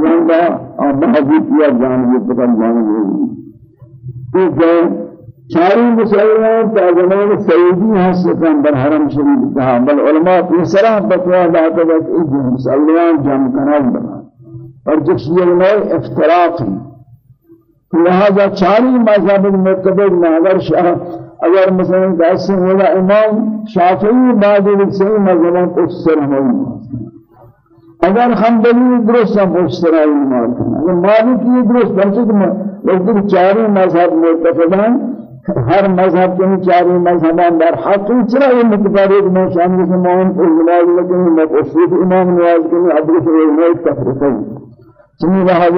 بندہ آبادی کیا جانبی پکر جانبی یہ چاری مسلمان تا زمان سعودی حسکان در حرم شریف کہا بل علماء تیسرا داتا بات ایجن مسلمان جمع کنال بنا۔ اور جکشی علماء افتراق ہیں۔ لہذا چاری مذہب میں اگر شاہ اگر مثلا دس ہوگا امام شافعی بعد صحیح مذہب سر ہوئی اگر ہم بلی درست ہم طرح ایمان کرنا اگر مالکی درست بلکہ کہ لیکن چاری مذہب متفقان ہر مذہب کے چاری مذہبان در حق چرا یہ متفارق میں شامل سے مان کو ملائے لیکن میں اصول امام نواز کے حضرت علماء تفریقی چنین لہذا